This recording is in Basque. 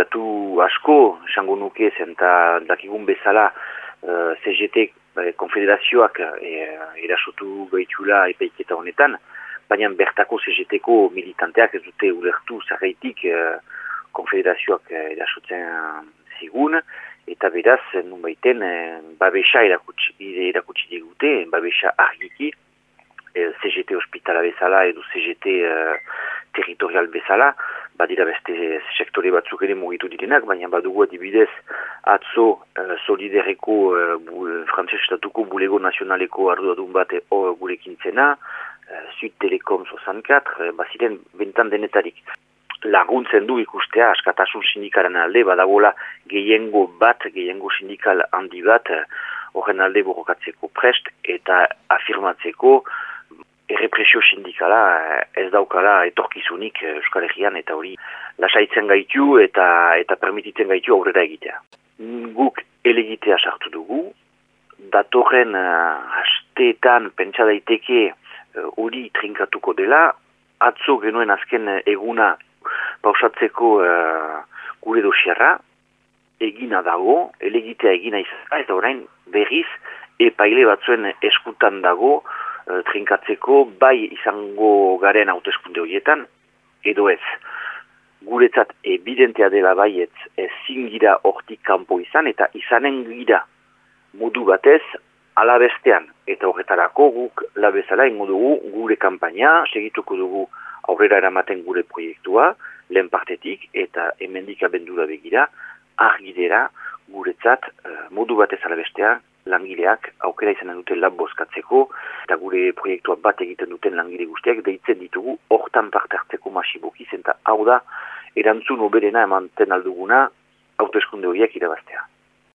kritikatu asko, esango nuke, zenta dakigun bezala uh, CGT konfederazioak uh, erasotu gaitula epeiketa honetan, baina bertako CGT-ko militanteak ez dute ulertu zarreitik uh, konfederazioak uh, erasotzen zigun, eta beraz, nun baiten, uh, babesa erakutsi, erakutsi digute, babesa argiki, uh, CGT hospitala bezala edo CGT uh, territorial bezala, badira beste sektore batzuk ere mugitu direnak, baina badugu adibidez atzo uh, solidereko uh, frantzes estatuko bulego nazionaleko arduadun bat uh, gurekin zena, uh, Sud Telekom 64, uh, baziren bentan denetarik. Laguntzen du ikustea askatasun sindikaren alde, badagola gehiengo bat, gehiengo sindikal handi bat, horren alde borrokatzeko prest eta afirmatzeko errepresio sindikala eh, ez daukala etorkizunik eh, Euskal Herrian eta hori lasaitzen gaitu eta eta permititzen gaitu aurrera egitea. Guk elegitea sartu dugu, datorren uh, asteetan pentsa daiteke hori trinkatuko dela, atzo genuen azken eguna pausatzeko uh, gure dosiarra, egina dago, elegitea egina izan, eta orain berriz epaile batzuen eskutan dago, Eh, trinkatzeko bai izango garen hauteskunde horietan, edo ez. Guretzat evidentea dela baiet ez zingira hortik kanpo izan eta izanen gira modu batez alabestean. Eta horretarako guk labezala ingo dugu gure kampaina, segituko dugu aurrera eramaten gure proiektua, lehen partetik eta hemendik abendura begira, argidera guretzat uh, modu batez alabestean langileak aukera izan dute lab bozkatzeko eta gure proiektua bat egiten duten langile guztiak deitzen ditugu hortan parte hartzeko masiboki zenta hau da erantzun oberena emanten alduguna hauteskunde horiek irabaztea.